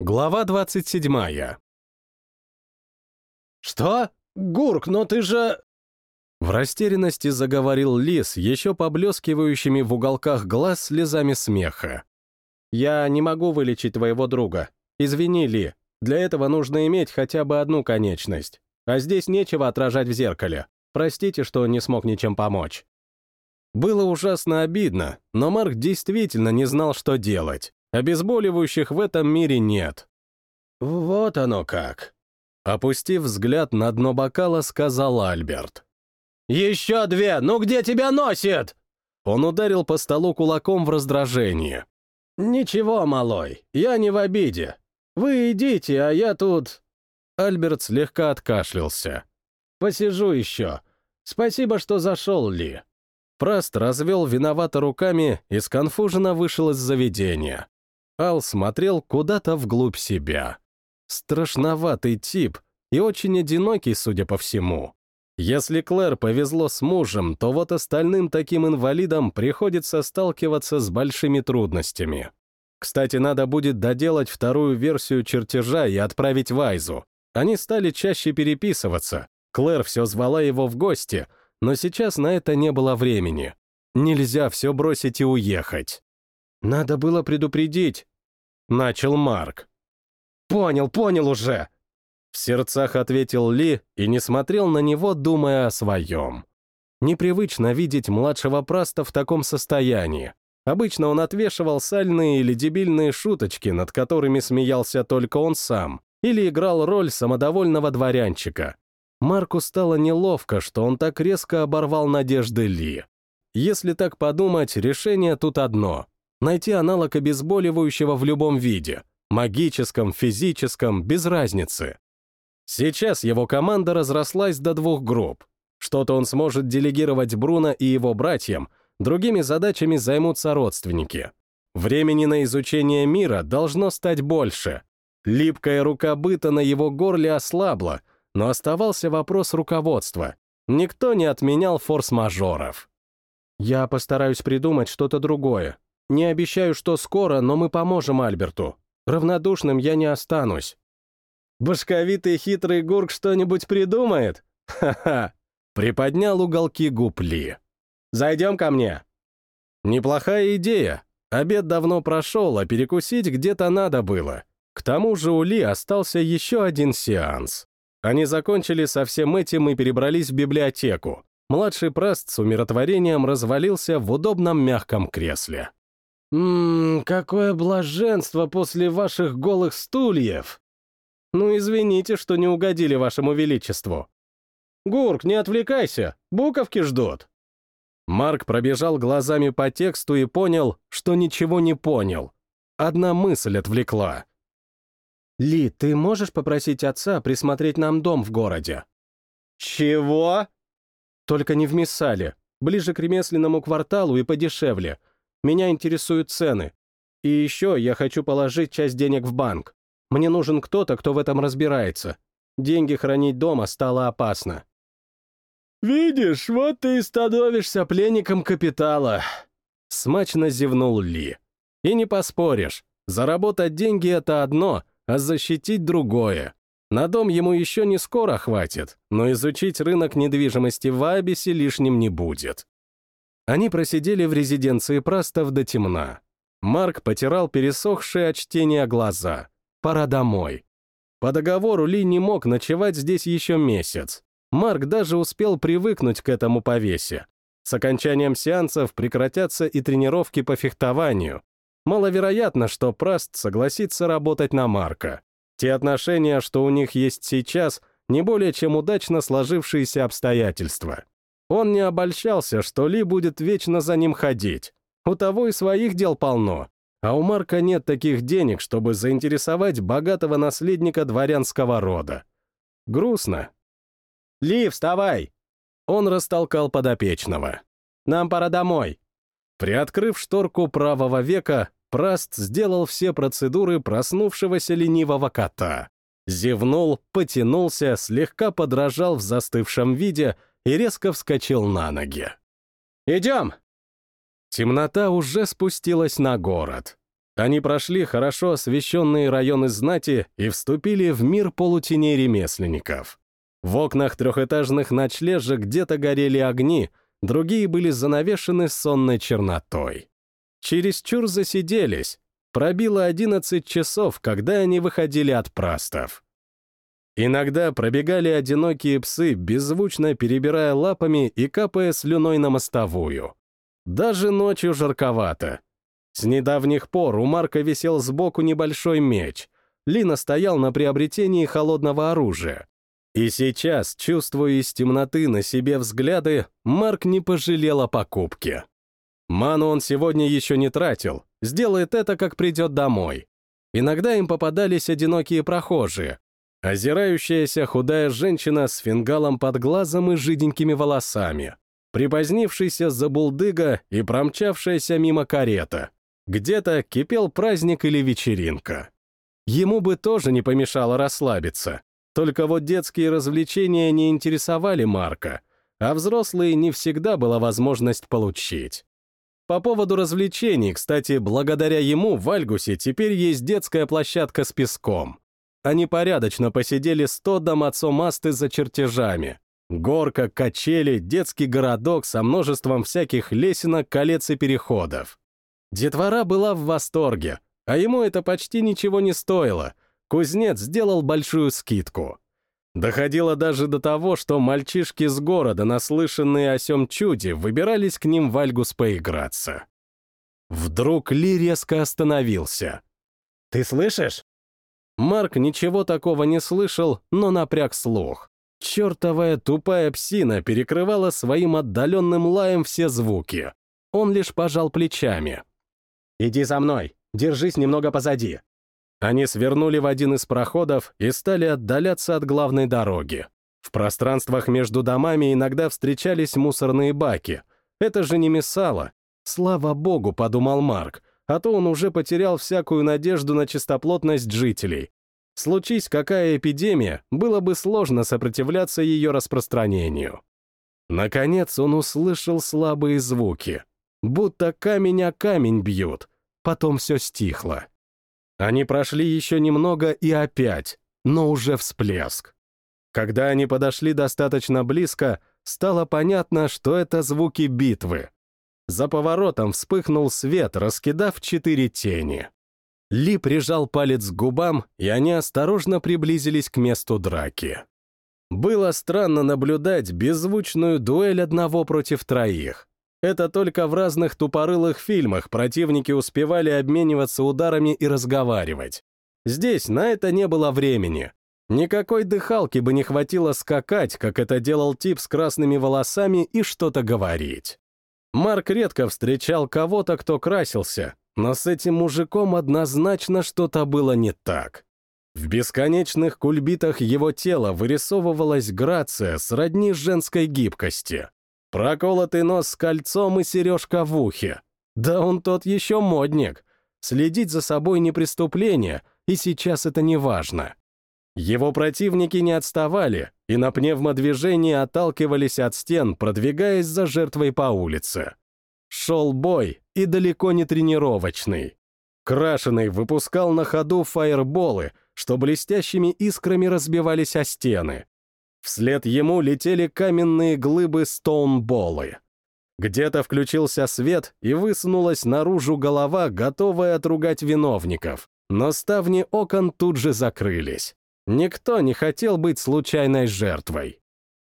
Глава 27. «Что? Гурк, но ты же...» В растерянности заговорил лис, еще поблескивающими в уголках глаз слезами смеха. «Я не могу вылечить твоего друга. Извини, Ли, для этого нужно иметь хотя бы одну конечность. А здесь нечего отражать в зеркале. Простите, что не смог ничем помочь». Было ужасно обидно, но Марк действительно не знал, что делать. Обезболивающих в этом мире нет. Вот оно как. Опустив взгляд на дно бокала, сказал Альберт. «Еще две! Ну где тебя носит?» Он ударил по столу кулаком в раздражении. «Ничего, малой, я не в обиде. Вы идите, а я тут...» Альберт слегка откашлялся. «Посижу еще. Спасибо, что зашел, Ли». Праст развел виновато руками и сконфуженно вышел из заведения. Ал смотрел куда-то вглубь себя. Страшноватый тип и очень одинокий, судя по всему. Если Клэр повезло с мужем, то вот остальным таким инвалидам приходится сталкиваться с большими трудностями. Кстати, надо будет доделать вторую версию чертежа и отправить Вайзу. Они стали чаще переписываться. Клэр все звала его в гости, но сейчас на это не было времени. Нельзя все бросить и уехать. «Надо было предупредить», — начал Марк. «Понял, понял уже!» В сердцах ответил Ли и не смотрел на него, думая о своем. Непривычно видеть младшего Праста в таком состоянии. Обычно он отвешивал сальные или дебильные шуточки, над которыми смеялся только он сам, или играл роль самодовольного дворянчика. Марку стало неловко, что он так резко оборвал надежды Ли. Если так подумать, решение тут одно найти аналог обезболивающего в любом виде, магическом, физическом, без разницы. Сейчас его команда разрослась до двух групп. Что-то он сможет делегировать Бруно и его братьям, другими задачами займутся родственники. Времени на изучение мира должно стать больше. Липкая рука быта на его горле ослабла, но оставался вопрос руководства. Никто не отменял форс-мажоров. «Я постараюсь придумать что-то другое», не обещаю, что скоро, но мы поможем Альберту. Равнодушным я не останусь. Башковитый хитрый гурк что-нибудь придумает? Ха-ха. Приподнял уголки губ Ли. Зайдем ко мне. Неплохая идея. Обед давно прошел, а перекусить где-то надо было. К тому же у Ли остался еще один сеанс. Они закончили со всем этим и перебрались в библиотеку. Младший праст с умиротворением развалился в удобном мягком кресле. «Ммм, какое блаженство после ваших голых стульев!» «Ну, извините, что не угодили вашему величеству». «Гурк, не отвлекайся, буковки ждут». Марк пробежал глазами по тексту и понял, что ничего не понял. Одна мысль отвлекла. «Ли, ты можешь попросить отца присмотреть нам дом в городе?» «Чего?» «Только не в Миссале, ближе к ремесленному кварталу и подешевле. Меня интересуют цены. И еще я хочу положить часть денег в банк. Мне нужен кто-то, кто в этом разбирается. Деньги хранить дома стало опасно. «Видишь, вот ты и становишься пленником капитала», — смачно зевнул Ли. «И не поспоришь, заработать деньги — это одно, а защитить — другое. На дом ему еще не скоро хватит, но изучить рынок недвижимости в Абисе лишним не будет. Они просидели в резиденции Прастов до темна. Марк потирал пересохшие от чтения глаза. Пора домой. По договору Ли не мог ночевать здесь еще месяц. Марк даже успел привыкнуть к этому повесе. С окончанием сеансов прекратятся и тренировки по фехтованию. Маловероятно, что Праст согласится работать на Марка. Те отношения, что у них есть сейчас, не более чем удачно сложившиеся обстоятельства. Он не обольщался, что Ли будет вечно за ним ходить. У того и своих дел полно. А у Марка нет таких денег, чтобы заинтересовать богатого наследника дворянского рода. Грустно. «Ли, вставай!» Он растолкал подопечного. «Нам пора домой». Приоткрыв шторку правого века, Праст сделал все процедуры проснувшегося ленивого кота. Зевнул, потянулся, слегка подражал в застывшем виде — и резко вскочил на ноги. «Идем!» Темнота уже спустилась на город. Они прошли хорошо освещенные районы знати и вступили в мир полутеней ремесленников. В окнах трехэтажных ночлежек где-то горели огни, другие были занавешены сонной чернотой. Чересчур засиделись. Пробило одиннадцать часов, когда они выходили от прастов. Иногда пробегали одинокие псы, беззвучно перебирая лапами и капая слюной на мостовую. Даже ночью жарковато. С недавних пор у Марка висел сбоку небольшой меч. Лина стоял на приобретении холодного оружия. И сейчас, чувствуя из темноты на себе взгляды, Марк не пожалел о покупке. Ману он сегодня еще не тратил, сделает это, как придет домой. Иногда им попадались одинокие прохожие, озирающаяся худая женщина с фингалом под глазом и жиденькими волосами, припозднившийся забулдыга и промчавшаяся мимо карета — где-то кипел праздник или вечеринка. Ему бы тоже не помешало расслабиться. Только вот детские развлечения не интересовали Марка, а взрослые не всегда была возможность получить. По поводу развлечений, кстати, благодаря ему в Альгусе теперь есть детская площадка с песком. Они порядочно посидели с Тоддом отцом за чертежами. Горка, качели, детский городок со множеством всяких лесенок, колец и переходов. Детвора была в восторге, а ему это почти ничего не стоило. Кузнец сделал большую скидку. Доходило даже до того, что мальчишки с города, наслышанные о сём чуде, выбирались к ним в Альгус поиграться. Вдруг Ли резко остановился. «Ты слышишь?» Марк ничего такого не слышал, но напряг слух. Чёртовая тупая псина перекрывала своим отдаленным лаем все звуки. Он лишь пожал плечами. «Иди за мной, держись немного позади». Они свернули в один из проходов и стали отдаляться от главной дороги. В пространствах между домами иногда встречались мусорные баки. Это же не мешало. Слава богу, подумал Марк, а то он уже потерял всякую надежду на чистоплотность жителей. Случись какая эпидемия, было бы сложно сопротивляться ее распространению. Наконец он услышал слабые звуки будто камень о камень бьют. Потом все стихло. Они прошли еще немного и опять, но уже всплеск. Когда они подошли достаточно близко, стало понятно, что это звуки битвы. За поворотом вспыхнул свет, раскидав четыре тени. Ли прижал палец к губам, и они осторожно приблизились к месту драки. Было странно наблюдать беззвучную дуэль одного против троих. Это только в разных тупорылых фильмах противники успевали обмениваться ударами и разговаривать. Здесь на это не было времени. Никакой дыхалки бы не хватило скакать, как это делал тип с красными волосами, и что-то говорить. Марк редко встречал кого-то, кто красился, но с этим мужиком однозначно что-то было не так. В бесконечных кульбитах его тела вырисовывалась грация сродни женской гибкости. Проколотый нос с кольцом и сережка в ухе. Да он тот еще модник. Следить за собой не преступление, и сейчас это не важно. Его противники не отставали и на пневмодвижении отталкивались от стен, продвигаясь за жертвой по улице. Шел бой, и далеко не тренировочный. Крашеный выпускал на ходу фаерболы, что блестящими искрами разбивались о стены. Вслед ему летели каменные глыбы стоунболы. Где-то включился свет, и высунулась наружу голова, готовая отругать виновников. Но ставни окон тут же закрылись. Никто не хотел быть случайной жертвой.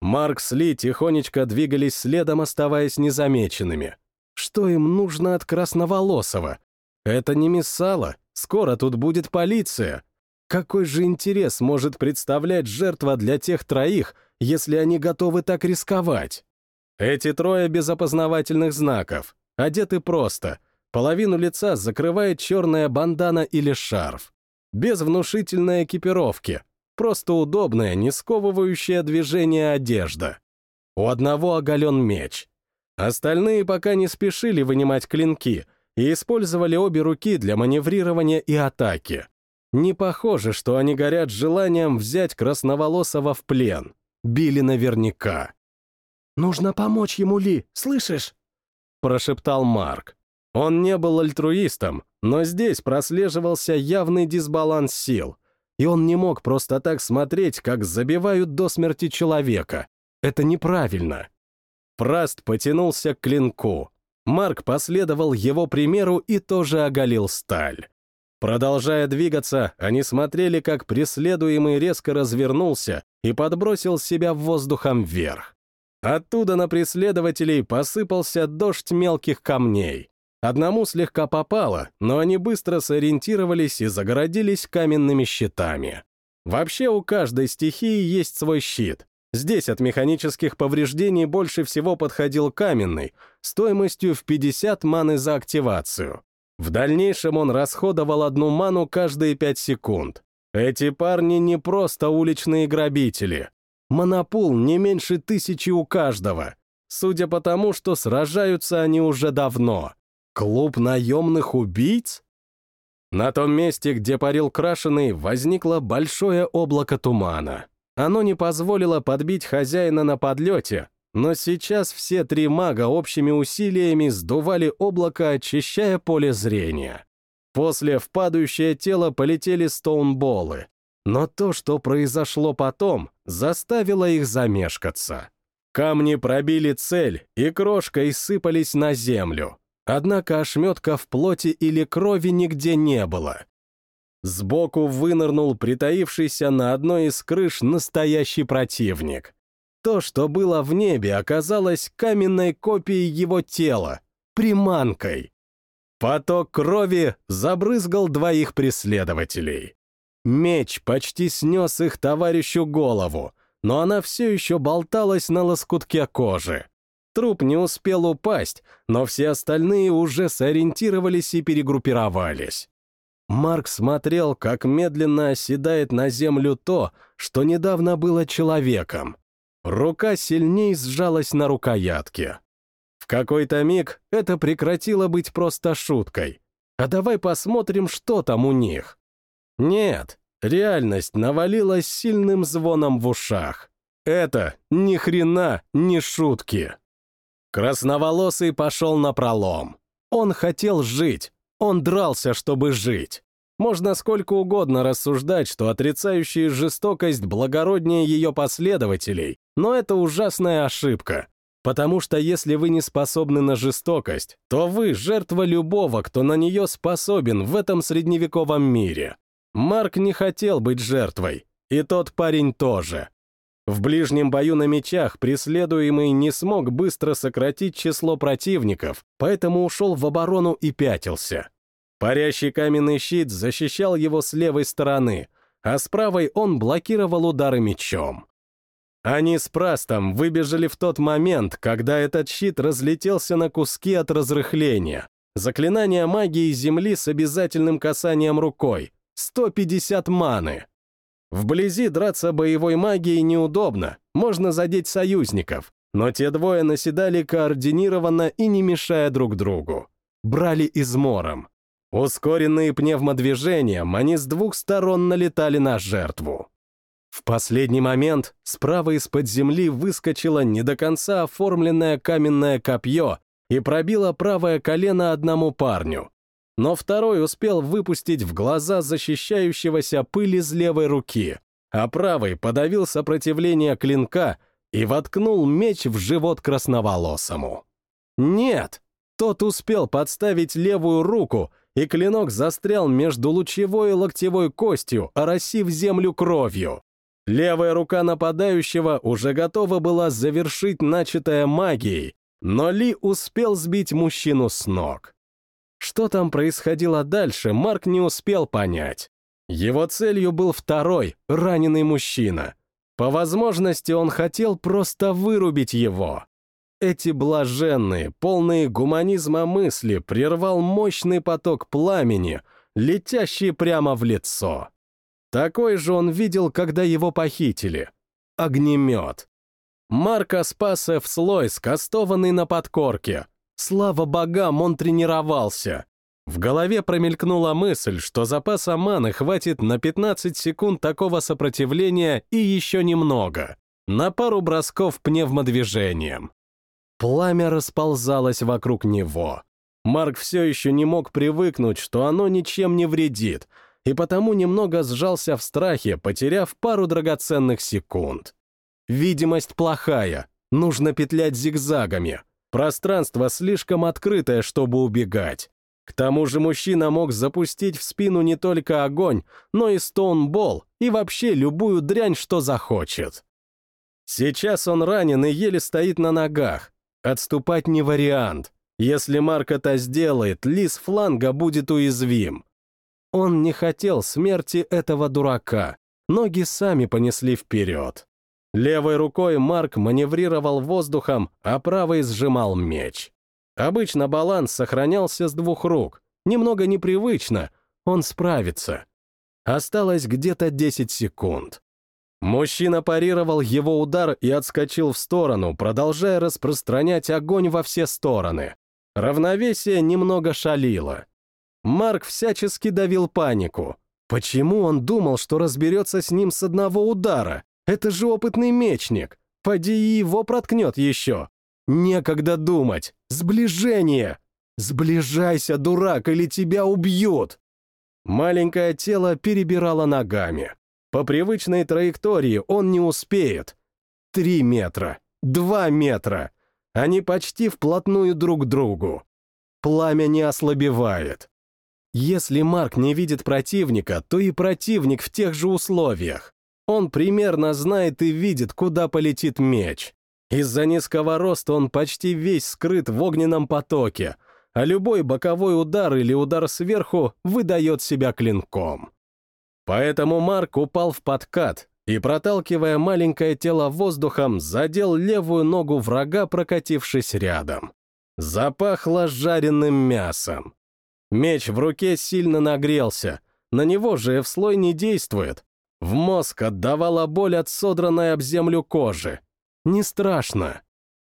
Марк с Ли тихонечко двигались следом, оставаясь незамеченными. Что им нужно от Красноволосого? Это не Миссала, скоро тут будет полиция. Какой же интерес может представлять жертва для тех троих, если они готовы так рисковать? Эти трое без опознавательных знаков, одеты просто, половину лица закрывает черная бандана или шарф. Без внушительной экипировки, просто удобная, не сковывающая движение одежда. У одного оголен меч. Остальные пока не спешили вынимать клинки и использовали обе руки для маневрирования и атаки. Не похоже, что они горят желанием взять Красноволосого в плен. Били наверняка. «Нужно помочь ему, Ли, слышишь?» Прошептал Марк. Он не был альтруистом, но здесь прослеживался явный дисбаланс сил, и он не мог просто так смотреть, как забивают до смерти человека. Это неправильно. Праст потянулся к клинку. Марк последовал его примеру и тоже оголил сталь. Продолжая двигаться, они смотрели, как преследуемый резко развернулся и подбросил себя воздухом вверх. Оттуда на преследователей посыпался дождь мелких камней. Одному слегка попало, но они быстро сориентировались и загородились каменными щитами. Вообще у каждой стихии есть свой щит. Здесь от механических повреждений больше всего подходил каменный, стоимостью в 50 маны за активацию. В дальнейшем он расходовал одну ману каждые 5 секунд. Эти парни не просто уличные грабители. Монопул не меньше тысячи у каждого. Судя по тому, что сражаются они уже давно. Клуб наемных убийц? На том месте, где парил крашеный, возникло большое облако тумана. Оно не позволило подбить хозяина на подлете, но сейчас все три мага общими усилиями сдували облако, очищая поле зрения. После в падающее тело полетели стоунболы, но то, что произошло потом, заставило их замешкаться. Камни пробили цель и крошкой сыпались на землю. Однако ошметка в плоти или крови нигде не было. Сбоку вынырнул притаившийся на одной из крыш настоящий противник. То, что было в небе, оказалось каменной копией его тела, приманкой. Поток крови забрызгал двоих преследователей. Меч почти снес их товарищу голову, но она все еще болталась на лоскутке кожи. Труп не успел упасть, но все остальные уже сориентировались и перегруппировались. Марк смотрел, как медленно оседает на землю то, что недавно было человеком. Рука сильней сжалась на рукоятке. В какой-то миг это прекратило быть просто шуткой. А давай посмотрим, что там у них. Нет, реальность навалилась сильным звоном в ушах. Это ни хрена не шутки. Красноволосый пошел на пролом. Он хотел жить, он дрался, чтобы жить. Можно сколько угодно рассуждать, что отрицающие жестокость благороднее ее последователей, но это ужасная ошибка. Потому что если вы не способны на жестокость, то вы жертва любого, кто на нее способен в этом средневековом мире. Марк не хотел быть жертвой, и тот парень тоже. В ближнем бою на мечах преследуемый не смог быстро сократить число противников, поэтому ушел в оборону и пятился. Парящий каменный щит защищал его с левой стороны, а с правой он блокировал удары мечом. Они с Прастом выбежали в тот момент, когда этот щит разлетелся на куски от разрыхления. Заклинание магии Земли с обязательным касанием рукой. 150 маны. Вблизи драться боевой магией неудобно, можно задеть союзников, но те двое наседали координированно и не мешая друг другу. Брали измором. Ускоренные пневмодвижением, они с двух сторон налетали на жертву. В последний момент справа из-под земли выскочило не до конца оформленное каменное копье и пробило правое колено одному парню. Но второй успел выпустить в глаза защищающегося пыль из левой руки, а правый подавил сопротивление клинка и воткнул меч в живот красноволосому. Нет, тот успел подставить левую руку и клинок застрял между лучевой и локтевой костью, оросив землю кровью. Левая рука нападающего уже готова была завершить начатое магией, но Ли успел сбить мужчину с ног. Что там происходило дальше, Марк не успел понять. Его целью был второй, раненый мужчина. По возможности он хотел просто вырубить его. Эти блаженные, полные гуманизма мысли прервал мощный поток пламени, летящий прямо в лицо. Такой же он видел, когда его похитили. Огнемет. Марка спаса в слой, скастованный на подкорке. Слава богам, он тренировался. В голове промелькнула мысль, что запаса маны хватит на 15 секунд такого сопротивления и еще немного. На пару бросков пневмодвижением. Пламя расползалось вокруг него. Марк все еще не мог привыкнуть, что оно ничем не вредит, и потому немного сжался в страхе, потеряв пару драгоценных секунд. Видимость плохая, нужно петлять зигзагами. Пространство слишком открытое, чтобы убегать. К тому же мужчина мог запустить в спину не только огонь, но и стоунбол и вообще любую дрянь, что захочет. Сейчас он ранен и еле стоит на ногах. Отступать не вариант. Если Марк это сделает, Лис фланга будет уязвим. Он не хотел смерти этого дурака. Ноги сами понесли вперед. Левой рукой Марк маневрировал воздухом, а правой сжимал меч. Обычно баланс сохранялся с двух рук. Немного непривычно, он справится. Осталось где-то 10 секунд. Мужчина парировал его удар и отскочил в сторону, продолжая распространять огонь во все стороны. Равновесие немного шалило. Марк всячески давил панику. Почему он думал, что разберется с ним с одного удара? Это же опытный мечник. Поди его проткнет еще. Некогда думать. Сближение. Сближайся, дурак, или тебя убьют. Маленькое тело перебирало ногами. По привычной траектории он не успеет. Три метра. Два метра. Они почти вплотную друг к другу. Пламя не ослабевает. Если Марк не видит противника, то и противник в тех же условиях. Он примерно знает и видит, куда полетит меч. Из-за низкого роста он почти весь скрыт в огненном потоке, а любой боковой удар или удар сверху выдает себя клинком. Поэтому Марк упал в подкат и, проталкивая маленькое тело воздухом, задел левую ногу врага, прокатившись рядом. Запахло жареным мясом. Меч в руке сильно нагрелся, на него же F-слой не действует. В мозг отдавала боль от содранной об землю кожи. Не страшно.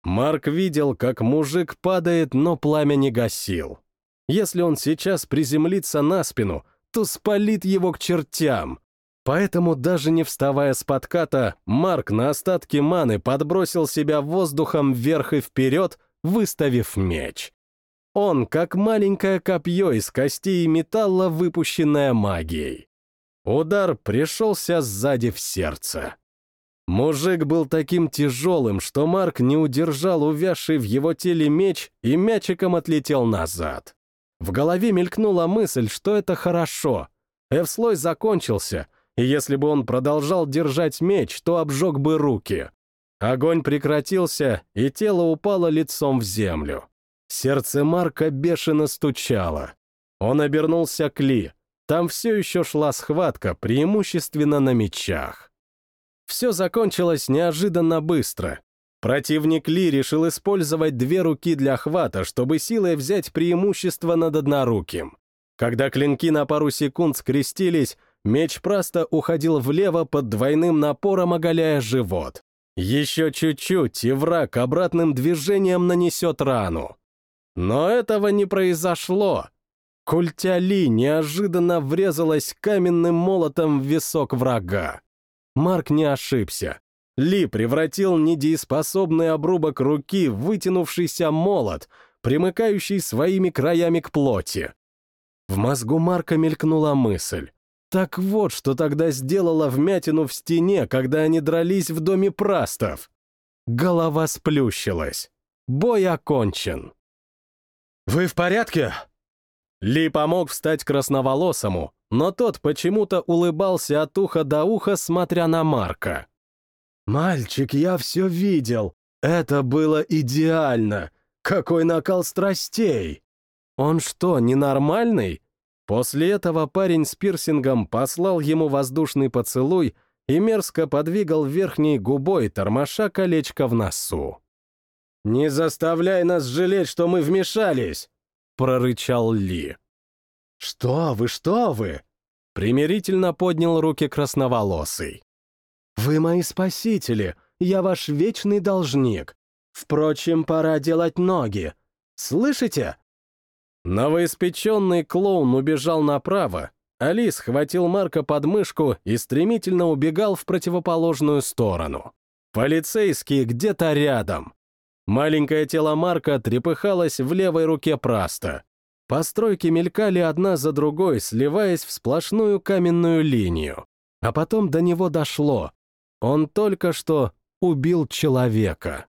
Марк видел, как мужик падает, но пламя не гасил. Если он сейчас приземлится на спину, то спалит его к чертям. Поэтому, даже не вставая с подката, Марк на остатки маны подбросил себя воздухом вверх и вперед, выставив меч. Он, как маленькое копье из костей и металла, выпущенное магией. Удар пришелся сзади в сердце. Мужик был таким тяжелым, что Марк не удержал увязший в его теле меч и мячиком отлетел назад. В голове мелькнула мысль, что это хорошо. F-слой закончился, и если бы он продолжал держать меч, то обжег бы руки. Огонь прекратился, и тело упало лицом в землю. Сердце Марка бешено стучало. Он обернулся к Ли. Там все еще шла схватка, преимущественно на мечах. Все закончилось неожиданно быстро. Противник Ли решил использовать две руки для хвата, чтобы силой взять преимущество над одноруким. Когда клинки на пару секунд скрестились, меч просто уходил влево под двойным напором, оголяя живот. Еще чуть-чуть, и враг обратным движением нанесет рану. Но этого не произошло. Культя Ли неожиданно врезалась каменным молотом в висок врага. Марк не ошибся. Ли превратил недееспособный обрубок руки в вытянувшийся молот, примыкающий своими краями к плоти. В мозгу Марка мелькнула мысль. Так вот, что тогда сделала вмятину в стене, когда они дрались в доме прастов. Голова сплющилась. Бой окончен. «Вы в порядке?» Ли помог встать красноволосому, но тот почему-то улыбался от уха до уха, смотря на Марка. «Мальчик, я все видел. Это было идеально. Какой накал страстей!» «Он что, ненормальный?» После этого парень с пирсингом послал ему воздушный поцелуй и мерзко подвигал верхней губой, тормоша колечко в носу. «Не заставляй нас жалеть, что мы вмешались!» — прорычал Ли. «Что вы, что вы?» — примирительно поднял руки красноволосый. «Вы мои спасители, я ваш вечный должник. Впрочем, пора делать ноги. Слышите?» Новоиспеченный клоун убежал направо, Алис схватил Марка под мышку и стремительно убегал в противоположную сторону. Полицейские где-то рядом. Маленькое тело Марка трепыхалось в левой руке Праста. Постройки мелькали одна за другой, сливаясь в сплошную каменную линию. А потом до него дошло. Он только что убил человека.